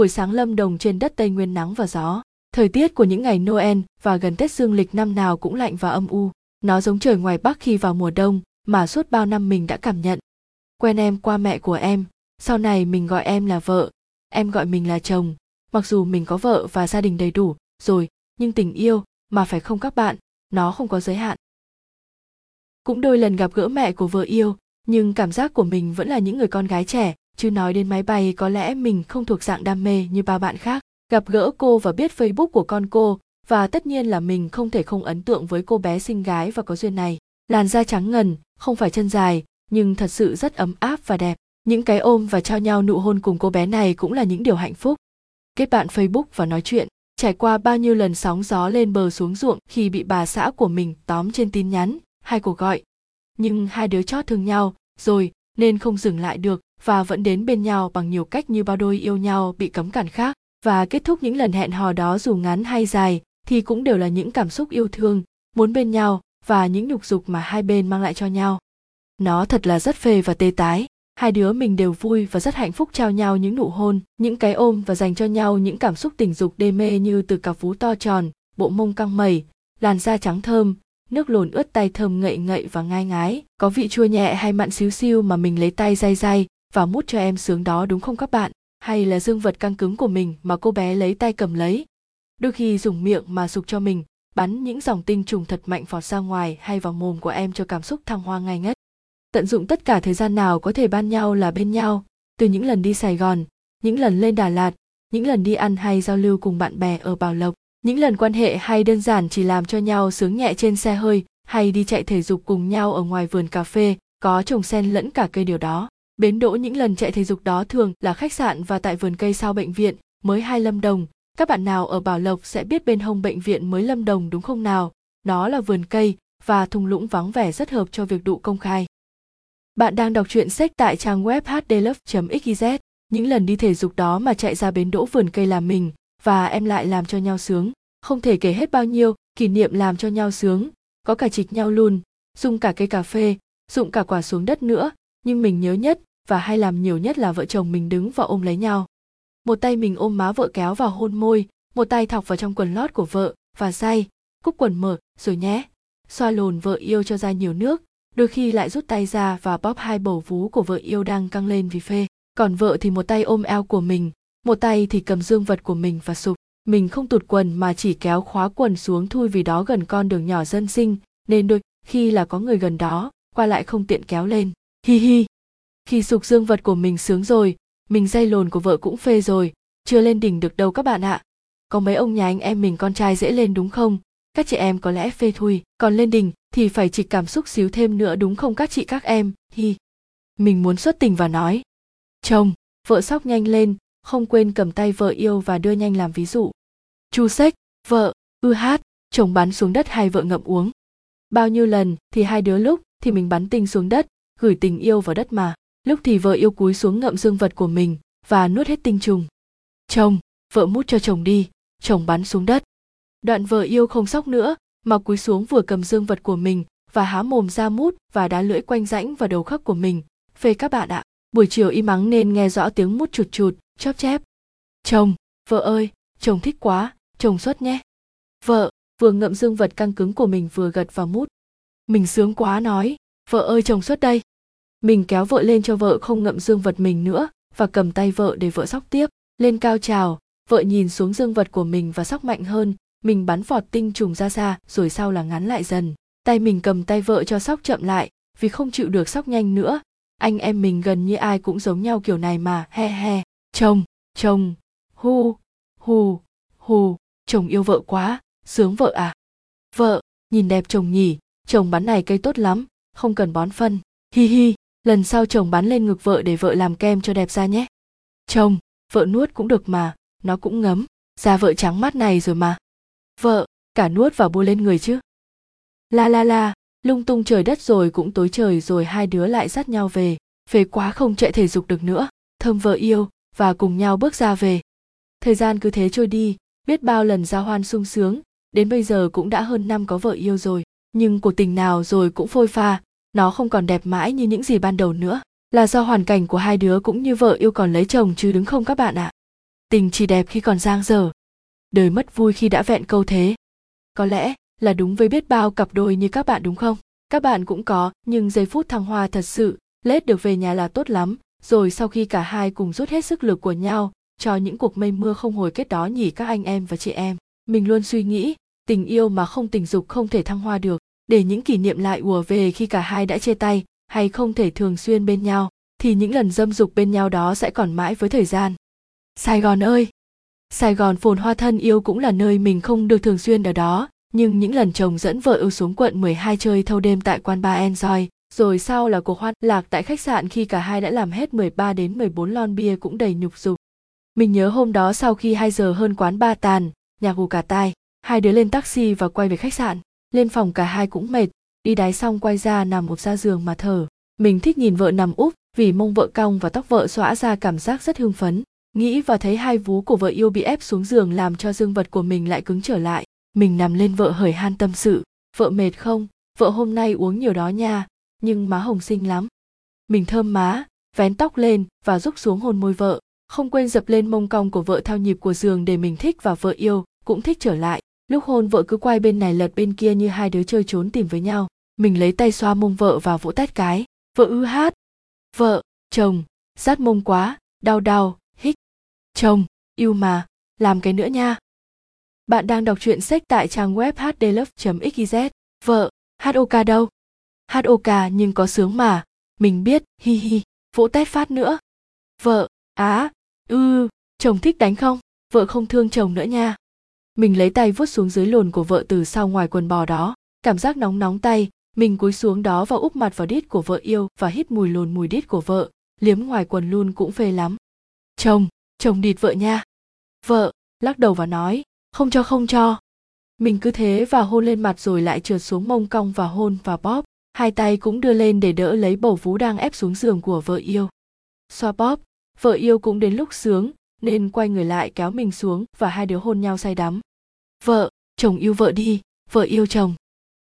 buổi sáng lâm đồng trên đất tây nguyên nắng và gió. Thời tiết của những ngày noel và gần tết dương lịch năm nào cũng lạnh và âm u. Nó giống trời ngoài bắc khi vào mùa đông, mà suốt bao năm mình đã cảm nhận. Quen em qua mẹ của em. Sau này mình gọi em là vợ. Em gọi mình là chồng. Mặc dù mình có vợ và gia đình đầy đủ, rồi, nhưng tình yêu mà phải không các bạn, nó không có giới hạn. Cũng đôi lần gặp gỡ mẹ của vợ yêu, nhưng cảm giác của mình vẫn là những người con gái trẻ chứ nói đến máy bay, có lẽ mình không thuộc dạng đam mê như bao bạn khác. Gặp gỡ cô và biết facebook của con cô, và tất nhiên là mình không thể không ấn tượng với cô bé xinh gái và có duyên này. Làn da trắng ngần, không phải chân dài, nhưng thật sự rất ấm áp và đẹp. Những cái ôm và trao nhau nụ hôn cùng cô bé này cũng là những điều hạnh phúc. Kết bạn facebook và nói chuyện. Trải qua bao nhiêu lần sóng gió lên bờ xuống ruộng khi bị bà xã của mình tóm trên tin nhắn hay cuộc gọi. Nhưng hai đứa chót thương nhau, rồi nên không dừng lại được và vẫn đến bên nhau bằng nhiều cách như bao đôi yêu nhau bị cấm cản khác. Và kết thúc những lần hẹn hò đó dù ngắn hay dài thì cũng đều là những cảm xúc yêu thương, muốn bên nhau và những nhục dục mà hai bên mang lại cho nhau. Nó thật là rất phê và tê tái. Hai đứa mình đều vui và rất hạnh phúc trao nhau những nụ hôn, những cái ôm và dành cho nhau những cảm xúc tình dục đê mê như từ cặp vú to tròn, bộ mông căng mẩy làn da trắng thơm, nước lồn ướt tay thơm ngậy ngậy và ngai ngái. Có vị chua nhẹ hay mặn xíu xiu mà mình lấy tay day day và mút cho em sướng đó đúng không các bạn? Hay là dương vật căng cứng của mình mà cô bé lấy tay cầm lấy? Đôi khi dùng miệng mà sục cho mình, bắn những dòng tinh trùng thật mạnh phọt ra ngoài hay vào mồm của em cho cảm xúc thăng hoa ngay ngất. Tận dụng tất cả thời gian nào có thể ban nhau là bên nhau. Từ những lần đi sài gòn, những lần lên đà lạt, những lần đi ăn hay giao lưu cùng bạn bè ở bảo lộc, những lần quan hệ hay đơn giản chỉ làm cho nhau sướng nhẹ trên xe hơi hay đi chạy thể dục cùng nhau ở ngoài vườn cà phê, có trồng sen lẫn cả cây điều đó bến đỗ những lần chạy thể dục đó thường là khách sạn và tại vườn cây sau bệnh viện, mới hai lâm đồng. Các bạn nào ở bảo lộc sẽ biết bên hông bệnh viện mới lâm đồng đúng không nào? Nó là vườn cây và thung lũng vắng vẻ rất hợp cho việc đụ công khai. Bạn đang đọc truyện sách tại trang web hdlove.xyz những lần đi thể dục đó mà chạy ra bến đỗ vườn cây làm mình và em lại làm cho nhau sướng. Không thể kể hết bao nhiêu, kỷ niệm làm cho nhau sướng. Có cả trịch nhau luôn dùng cả cây cà phê, dụng cả quả xuống đất nữa. Nhưng mình nhớ nhất và hay làm nhiều nhất là vợ chồng mình đứng và ôm lấy nhau. Một tay mình ôm má vợ kéo vào hôn môi, một tay thọc vào trong quần lót của vợ, và say cúc quần mở, rồi nhé. Xoa lồn vợ yêu cho ra nhiều nước, đôi khi lại rút tay ra và bóp hai bầu vú của vợ yêu đang căng lên vì phê. Còn vợ thì một tay ôm eo của mình, một tay thì cầm dương vật của mình và sụp. Mình không tụt quần mà chỉ kéo khóa quần xuống thui vì đó gần con đường nhỏ dân sinh, nên đôi khi là có người gần đó, qua lại không tiện kéo lên. Hi hi khi sục dương vật của mình sướng rồi, mình dây lồn của vợ cũng phê rồi. Chưa lên đỉnh được đâu các bạn ạ. Có mấy ông nhà anh em mình con trai dễ lên đúng không? Các chị em có lẽ phê thui. Còn lên đỉnh thì phải chỉ cảm xúc xíu thêm nữa đúng không các chị các em? Hi. Mình muốn xuất tình và nói. Chồng, vợ sóc nhanh lên, không quên cầm tay vợ yêu và đưa nhanh làm ví dụ. Chu sách vợ, ư hát, chồng bắn xuống đất hai vợ ngậm uống. Bao nhiêu lần thì hai đứa lúc thì mình bắn tinh xuống đất, gửi tình yêu vào đất mà lúc thì vợ yêu cúi xuống ngậm dương vật của mình và nuốt hết tinh trùng. Chồng, vợ mút cho chồng đi, chồng bắn xuống đất. Đoạn vợ yêu không sóc nữa, mà cúi xuống vừa cầm dương vật của mình và há mồm ra mút và đá lưỡi quanh rãnh và đầu khớp của mình. Phê các bạn ạ, buổi chiều im mắng nên nghe rõ tiếng mút chụt chụt, chóp chép. Chồng, vợ ơi, chồng thích quá, chồng xuất nhé. Vợ vừa ngậm dương vật căng cứng của mình vừa gật vào mút. Mình sướng quá nói, vợ ơi chồng xuất đây mình kéo vợ lên cho vợ không ngậm dương vật mình nữa và cầm tay vợ để vợ sóc tiếp. Lên cao trào, vợ nhìn xuống dương vật của mình và sóc mạnh hơn. Mình bắn vọt tinh trùng ra xa, rồi sau là ngắn lại dần. Tay mình cầm tay vợ cho sóc chậm lại, vì không chịu được sóc nhanh nữa. Anh em mình gần như ai cũng giống nhau kiểu này mà, he he. Chồng chồng. Hu hù hù chồng yêu vợ quá, sướng vợ à. Vợ, nhìn đẹp chồng nhỉ. Chồng bắn này cây tốt lắm, không cần bón phân. Hi hi lần sau chồng bắn lên ngực vợ để vợ làm kem cho đẹp ra nhé. Chồng, vợ nuốt cũng được mà, nó cũng ngấm. Da vợ trắng mắt này rồi mà. Vợ, cả nuốt và bôi lên người chứ. La la la, lung tung trời đất rồi cũng tối trời rồi hai đứa lại dắt nhau về. Về quá không chạy thể dục được nữa. Thơm vợ yêu, và cùng nhau bước ra về. Thời gian cứ thế trôi đi, biết bao lần giao hoan sung sướng, đến bây giờ cũng đã hơn năm có vợ yêu rồi. Nhưng cuộc tình nào rồi cũng phôi pha nó không còn đẹp mãi như những gì ban đầu nữa. Là do hoàn cảnh của hai đứa cũng như vợ yêu còn lấy chồng chứ đứng không các bạn ạ. Tình chỉ đẹp khi còn giang dở. Đời mất vui khi đã vẹn câu thế. Có lẽ là đúng với biết bao cặp đôi như các bạn đúng không? Các bạn cũng có, nhưng giây phút thăng hoa thật sự, lết được về nhà là tốt lắm. Rồi sau khi cả hai cùng rút hết sức lực của nhau, cho những cuộc mây mưa không hồi kết đó nhỉ các anh em và chị em. Mình luôn suy nghĩ, tình yêu mà không tình dục không thể thăng hoa được để những kỷ niệm lại ùa về khi cả hai đã chia tay hay không thể thường xuyên bên nhau thì những lần dâm dục bên nhau đó sẽ còn mãi với thời gian sài gòn ơi sài gòn phồn hoa thân yêu cũng là nơi mình không được thường xuyên ở đó nhưng những lần chồng dẫn vợ ưu xuống quận 12 chơi thâu đêm tại quán bar Enjoy, rồi sau là cuộc hoan lạc tại khách sạn khi cả hai đã làm hết 13 đến 14 lon bia cũng đầy nhục dục. Mình nhớ hôm đó sau khi 2 giờ hơn quán ba tàn, nhà gù cả tai, hai đứa lên taxi và quay về khách sạn. Lên phòng cả hai cũng mệt, đi đái xong quay ra nằm một ra giường mà thở. Mình thích nhìn vợ nằm úp vì mông vợ cong và tóc vợ xõa ra cảm giác rất hưng phấn. Nghĩ và thấy hai vú của vợ yêu bị ép xuống giường làm cho dương vật của mình lại cứng trở lại. Mình nằm lên vợ hởi han tâm sự. Vợ mệt không? Vợ hôm nay uống nhiều đó nha, nhưng má hồng xinh lắm. Mình thơm má, vén tóc lên và rúc xuống hôn môi vợ không quên dập lên mông cong của vợ theo nhịp của giường để mình thích và vợ yêu cũng thích trở lại lúc hôn vợ cứ quay bên này lật bên kia như hai đứa chơi trốn tìm với nhau. Mình lấy tay xoa mông vợ và vỗ tét cái. Vợ ư hát. Vợ chồng rát mông quá đau đau hích chồng yêu mà làm cái nữa nha. Bạn đang đọc truyện sách tại trang web hdlove.xyz vợ hok đâu? Hok nhưng có sướng mà. Mình biết hi hi vỗ tét phát nữa. Vợ á ư ừ, chồng thích đánh không? Vợ không thương chồng nữa nha mình lấy tay vuốt xuống dưới lồn của vợ từ sau ngoài quần bò đó. Cảm giác nóng nóng tay, mình cúi xuống đó và úp mặt vào đít của vợ yêu và hít mùi lồn mùi đít của vợ. Liếm ngoài quần luôn cũng phê lắm. Chồng chồng địt vợ nha. Vợ, lắc đầu và nói, không cho không cho. Mình cứ thế và hôn lên mặt rồi lại trượt xuống mông cong và hôn và bóp. Hai tay cũng đưa lên để đỡ lấy bầu vú đang ép xuống giường của vợ yêu. Xoa bóp, vợ yêu cũng đến lúc sướng, nên quay người lại kéo mình xuống và hai đứa hôn nhau say đắm vợ, chồng yêu vợ đi, vợ yêu chồng.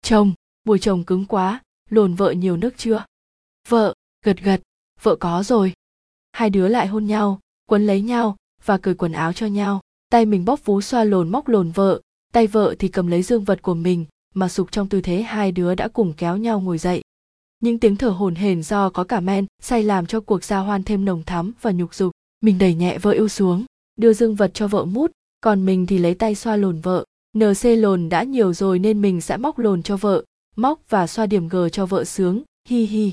Chồng bùi chồng cứng quá, lồn vợ nhiều nước chưa? Vợ, gật gật, vợ có rồi. Hai đứa lại hôn nhau, quấn lấy nhau và cởi quần áo cho nhau. Tay mình bóp vú xoa lồn móc lồn vợ, tay vợ thì cầm lấy dương vật của mình mà sụp trong tư thế hai đứa đã cùng kéo nhau ngồi dậy. Những tiếng thở hổn hển do có cả men say làm cho cuộc giao hoan thêm nồng thắm và nhục dục. Mình đẩy nhẹ vợ yêu xuống, đưa dương vật cho vợ mút còn mình thì lấy tay xoa lồn vợ. Nc lồn đã nhiều rồi nên mình sẽ móc lồn cho vợ, móc và xoa điểm g cho vợ sướng, hi hi.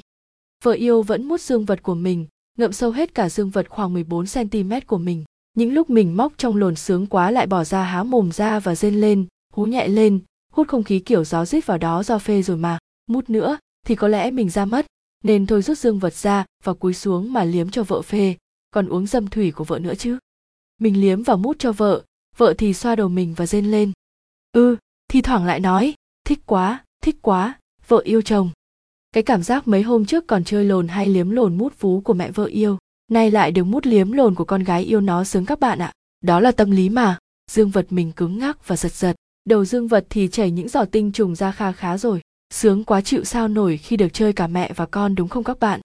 Vợ yêu vẫn mút dương vật của mình, ngậm sâu hết cả dương vật khoảng 14 cm của mình. Những lúc mình móc trong lồn sướng quá lại bỏ ra há mồm ra và rên lên, hú nhẹ lên, hút không khí kiểu gió rít vào đó do phê rồi mà. Mút nữa, thì có lẽ mình ra mất, nên thôi rút dương vật ra và cúi xuống mà liếm cho vợ phê. Còn uống dâm thủy của vợ nữa chứ. Mình liếm và mút cho vợ vợ thì xoa đầu mình và rên lên. Ư ừ, thi thoảng lại nói thích quá thích quá vợ yêu chồng. Cái cảm giác mấy hôm trước còn chơi lồn hay liếm lồn mút vú của mẹ vợ yêu nay lại được mút liếm lồn của con gái yêu nó sướng các bạn ạ. Đó là tâm lý mà. Dương vật mình cứng ngắc và giật giật. Đầu dương vật thì chảy những giọt tinh trùng ra kha khá rồi. Sướng quá chịu sao nổi khi được chơi cả mẹ và con đúng không các bạn?